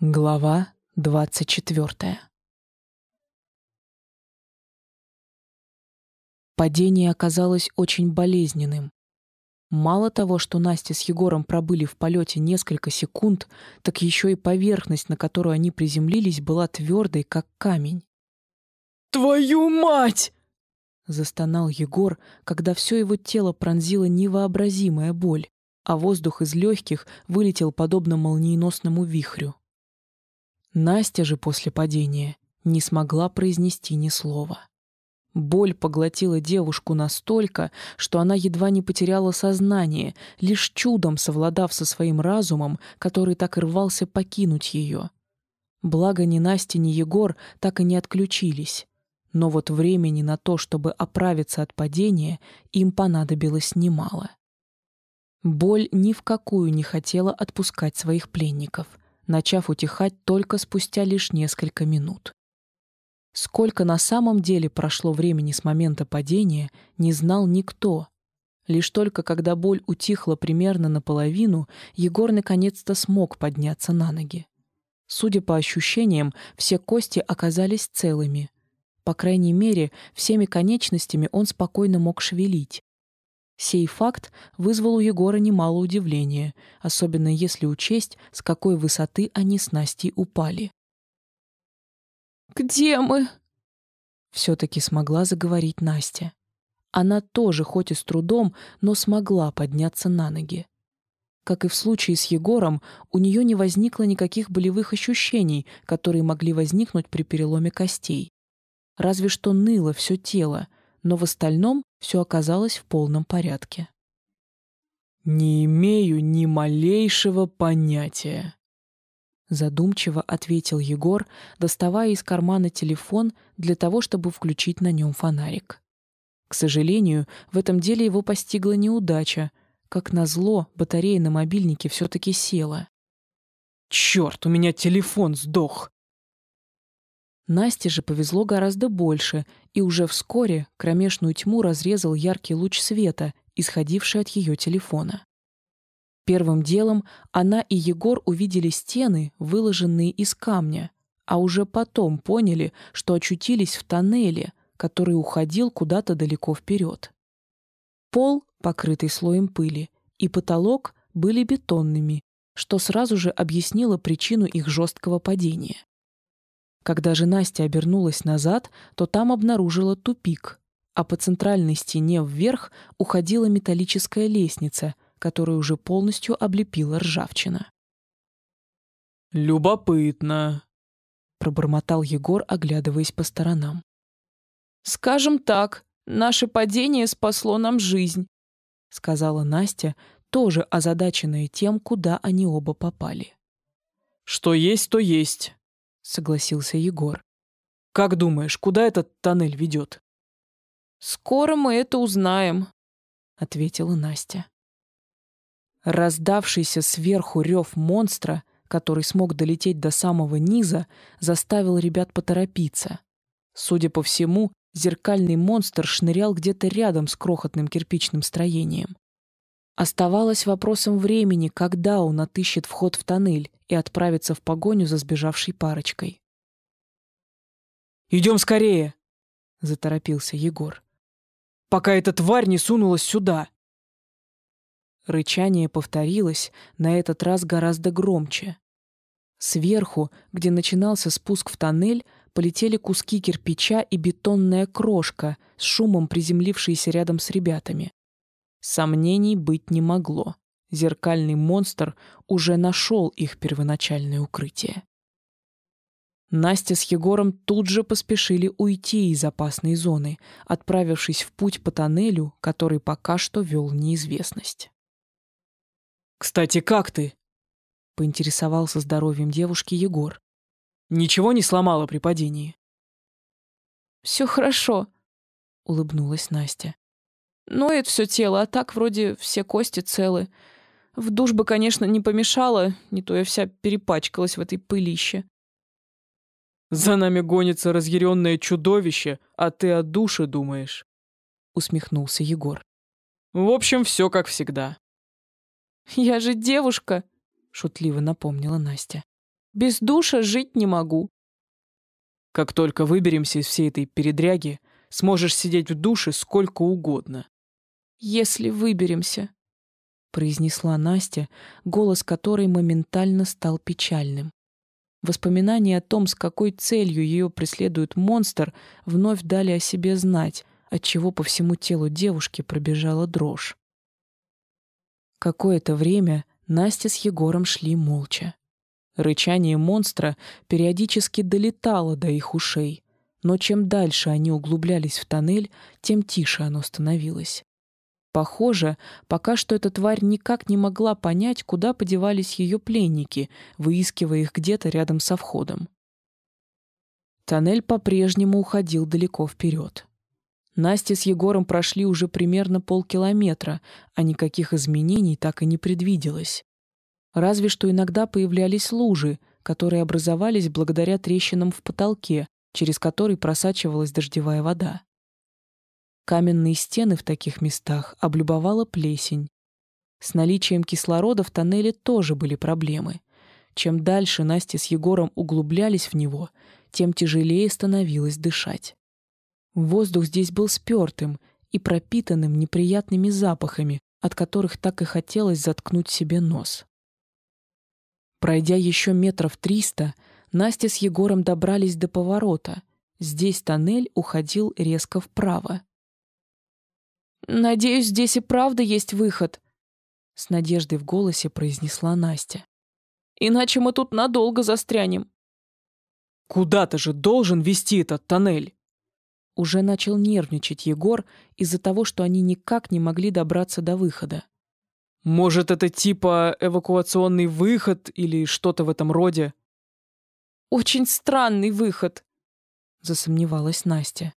Глава двадцать четвертая Падение оказалось очень болезненным. Мало того, что Настя с Егором пробыли в полете несколько секунд, так еще и поверхность, на которую они приземлились, была твердой, как камень. «Твою мать!» — застонал Егор, когда все его тело пронзила невообразимая боль, а воздух из легких вылетел подобно молниеносному вихрю. Настя же после падения не смогла произнести ни слова. Боль поглотила девушку настолько, что она едва не потеряла сознание, лишь чудом совладав со своим разумом, который так и рвался покинуть ее. Благо ни Настя, ни Егор так и не отключились. Но вот времени на то, чтобы оправиться от падения, им понадобилось немало. Боль ни в какую не хотела отпускать своих пленников — начав утихать только спустя лишь несколько минут. Сколько на самом деле прошло времени с момента падения, не знал никто. Лишь только когда боль утихла примерно наполовину, Егор наконец-то смог подняться на ноги. Судя по ощущениям, все кости оказались целыми. По крайней мере, всеми конечностями он спокойно мог шевелить. Сей факт вызвал у Егора немало удивления, особенно если учесть, с какой высоты они с Настей упали. «Где мы?» Все-таки смогла заговорить Настя. Она тоже, хоть и с трудом, но смогла подняться на ноги. Как и в случае с Егором, у нее не возникло никаких болевых ощущений, которые могли возникнуть при переломе костей. Разве что ныло все тело, но в остальном все оказалось в полном порядке. «Не имею ни малейшего понятия», — задумчиво ответил Егор, доставая из кармана телефон для того, чтобы включить на нем фонарик. К сожалению, в этом деле его постигла неудача. Как назло, батарея на мобильнике все-таки села. «Черт, у меня телефон сдох!» Насте же повезло гораздо больше, и уже вскоре кромешную тьму разрезал яркий луч света, исходивший от ее телефона. Первым делом она и Егор увидели стены, выложенные из камня, а уже потом поняли, что очутились в тоннеле, который уходил куда-то далеко вперед. Пол, покрытый слоем пыли, и потолок были бетонными, что сразу же объяснило причину их жесткого падения. Когда же Настя обернулась назад, то там обнаружила тупик, а по центральной стене вверх уходила металлическая лестница, которую уже полностью облепила ржавчина. «Любопытно», — пробормотал Егор, оглядываясь по сторонам. «Скажем так, наше падение спасло нам жизнь», — сказала Настя, тоже озадаченная тем, куда они оба попали. «Что есть, то есть», согласился Егор. Как думаешь, куда этот тоннель ведет? Скоро мы это узнаем, ответила Настя. Раздавшийся сверху рев монстра, который смог долететь до самого низа, заставил ребят поторопиться. Судя по всему, зеркальный монстр шнырял где-то рядом с крохотным кирпичным строением. Оставалось вопросом времени, когда он отыщет вход в тоннель и отправится в погоню за сбежавшей парочкой. «Идем скорее!» — заторопился Егор. «Пока эта тварь не сунулась сюда!» Рычание повторилось, на этот раз гораздо громче. Сверху, где начинался спуск в тоннель, полетели куски кирпича и бетонная крошка, с шумом приземлившиеся рядом с ребятами. Сомнений быть не могло. Зеркальный монстр уже нашел их первоначальное укрытие. Настя с Егором тут же поспешили уйти из опасной зоны, отправившись в путь по тоннелю, который пока что вел неизвестность. «Кстати, как ты?» — поинтересовался здоровьем девушки Егор. «Ничего не сломала при падении?» «Все хорошо», — улыбнулась Настя. Ноет все тело, а так вроде все кости целы. В душ бы, конечно, не помешало, не то я вся перепачкалась в этой пылище. «За нами гонится разъяренное чудовище, а ты о душе думаешь», — усмехнулся Егор. «В общем, все как всегда». «Я же девушка», — шутливо напомнила Настя. Без душа жить не могу. Как только выберемся из всей этой передряги, сможешь сидеть в душе сколько угодно. Если выберемся, произнесла Настя, голос которой моментально стал печальным. Воспоминания о том, с какой целью ее преследует монстр, вновь дали о себе знать, отчего по всему телу девушки пробежала дрожь. Какое-то время Настя с Егором шли молча. Рычание монстра периодически долетало до их ушей, но чем дальше они углублялись в тоннель, тем тише оно становилось. Похоже, пока что эта тварь никак не могла понять, куда подевались ее пленники, выискивая их где-то рядом со входом. Тоннель по-прежнему уходил далеко вперед. Настя с Егором прошли уже примерно полкилометра, а никаких изменений так и не предвиделось. Разве что иногда появлялись лужи, которые образовались благодаря трещинам в потолке, через который просачивалась дождевая вода. Каменные стены в таких местах облюбовала плесень. С наличием кислорода в тоннеле тоже были проблемы. Чем дальше Настя с Егором углублялись в него, тем тяжелее становилось дышать. Воздух здесь был спёртым и пропитанным неприятными запахами, от которых так и хотелось заткнуть себе нос. Пройдя еще метров триста, Настя с Егором добрались до поворота. Здесь тоннель уходил резко вправо. «Надеюсь, здесь и правда есть выход», — с надеждой в голосе произнесла Настя. «Иначе мы тут надолго застрянем». «Куда-то же должен вести этот тоннель!» Уже начал нервничать Егор из-за того, что они никак не могли добраться до выхода. «Может, это типа эвакуационный выход или что-то в этом роде?» «Очень странный выход», — засомневалась Настя.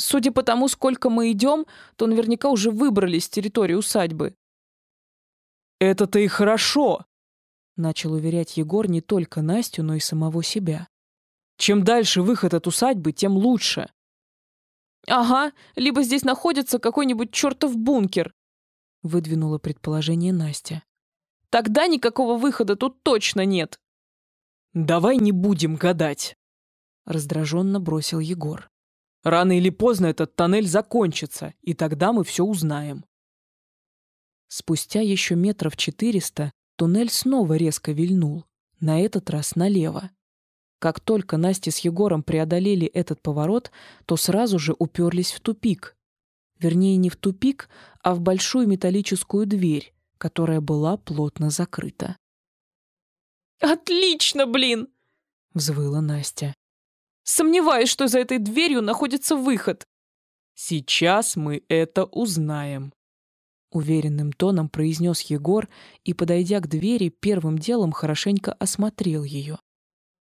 Судя по тому, сколько мы идем, то наверняка уже выбрались с территории усадьбы. «Это-то и хорошо!» — начал уверять Егор не только Настю, но и самого себя. «Чем дальше выход от усадьбы, тем лучше!» «Ага, либо здесь находится какой-нибудь чертов бункер!» — выдвинула предположение Настя. «Тогда никакого выхода тут точно нет!» «Давай не будем гадать!» — раздраженно бросил Егор. Рано или поздно этот тоннель закончится, и тогда мы все узнаем. Спустя еще метров четыреста туннель снова резко вильнул, на этот раз налево. Как только Настя с Егором преодолели этот поворот, то сразу же уперлись в тупик. Вернее, не в тупик, а в большую металлическую дверь, которая была плотно закрыта. «Отлично, блин!» — взвыла Настя. Сомневаюсь, что за этой дверью находится выход. Сейчас мы это узнаем. Уверенным тоном произнес Егор и, подойдя к двери, первым делом хорошенько осмотрел ее.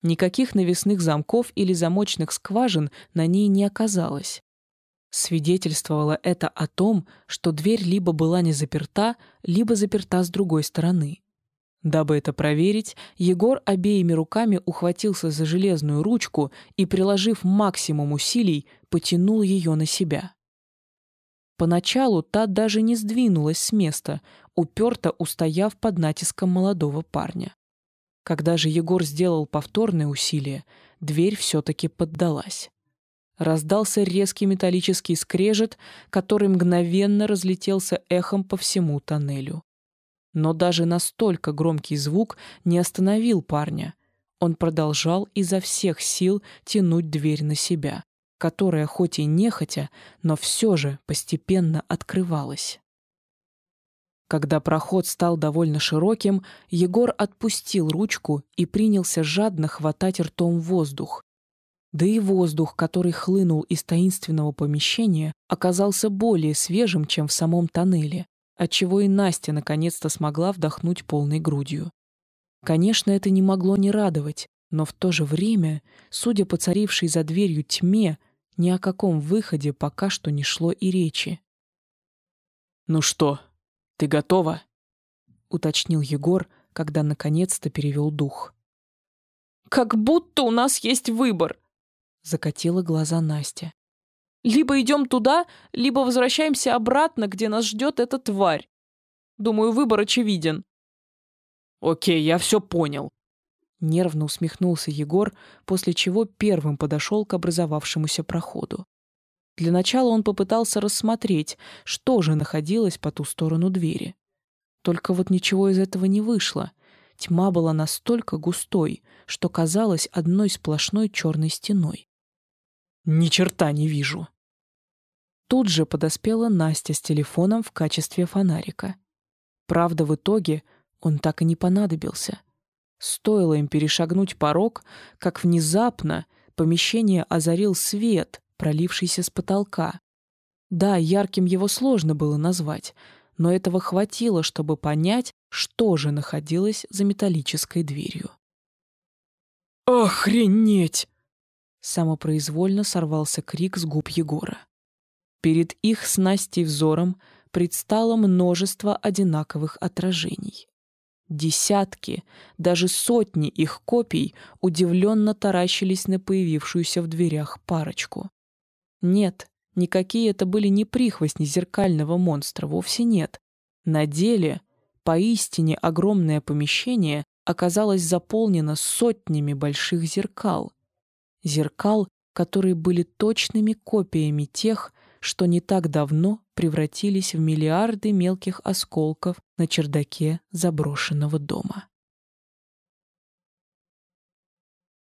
Никаких навесных замков или замочных скважин на ней не оказалось. Свидетельствовало это о том, что дверь либо была не заперта, либо заперта с другой стороны. Дабы это проверить, Егор обеими руками ухватился за железную ручку и, приложив максимум усилий, потянул ее на себя. Поначалу та даже не сдвинулась с места, уперто устояв под натиском молодого парня. Когда же Егор сделал повторное усилие, дверь все-таки поддалась. Раздался резкий металлический скрежет, который мгновенно разлетелся эхом по всему тоннелю. Но даже настолько громкий звук не остановил парня. Он продолжал изо всех сил тянуть дверь на себя, которая хоть и нехотя, но все же постепенно открывалась. Когда проход стал довольно широким, Егор отпустил ручку и принялся жадно хватать ртом воздух. Да и воздух, который хлынул из таинственного помещения, оказался более свежим, чем в самом тоннеле отчего и Настя наконец-то смогла вдохнуть полной грудью. Конечно, это не могло не радовать, но в то же время, судя по царившей за дверью тьме, ни о каком выходе пока что не шло и речи. «Ну что, ты готова?» — уточнил Егор, когда наконец-то перевел дух. «Как будто у нас есть выбор!» — закатила глаза Настя. Либо идем туда, либо возвращаемся обратно, где нас ждет эта тварь. Думаю, выбор очевиден. Окей, я все понял. Нервно усмехнулся Егор, после чего первым подошел к образовавшемуся проходу. Для начала он попытался рассмотреть, что же находилось по ту сторону двери. Только вот ничего из этого не вышло. Тьма была настолько густой, что казалась одной сплошной черной стеной. «Ни черта не вижу!» Тут же подоспела Настя с телефоном в качестве фонарика. Правда, в итоге он так и не понадобился. Стоило им перешагнуть порог, как внезапно помещение озарил свет, пролившийся с потолка. Да, ярким его сложно было назвать, но этого хватило, чтобы понять, что же находилось за металлической дверью. «Охренеть!» Самопроизвольно сорвался крик с губ Егора. Перед их с Настей взором предстало множество одинаковых отражений. Десятки, даже сотни их копий удивленно таращились на появившуюся в дверях парочку. Нет, никакие это были не прихвостни зеркального монстра, вовсе нет. На деле поистине огромное помещение оказалось заполнено сотнями больших зеркал. Зеркал, которые были точными копиями тех, что не так давно превратились в миллиарды мелких осколков на чердаке заброшенного дома.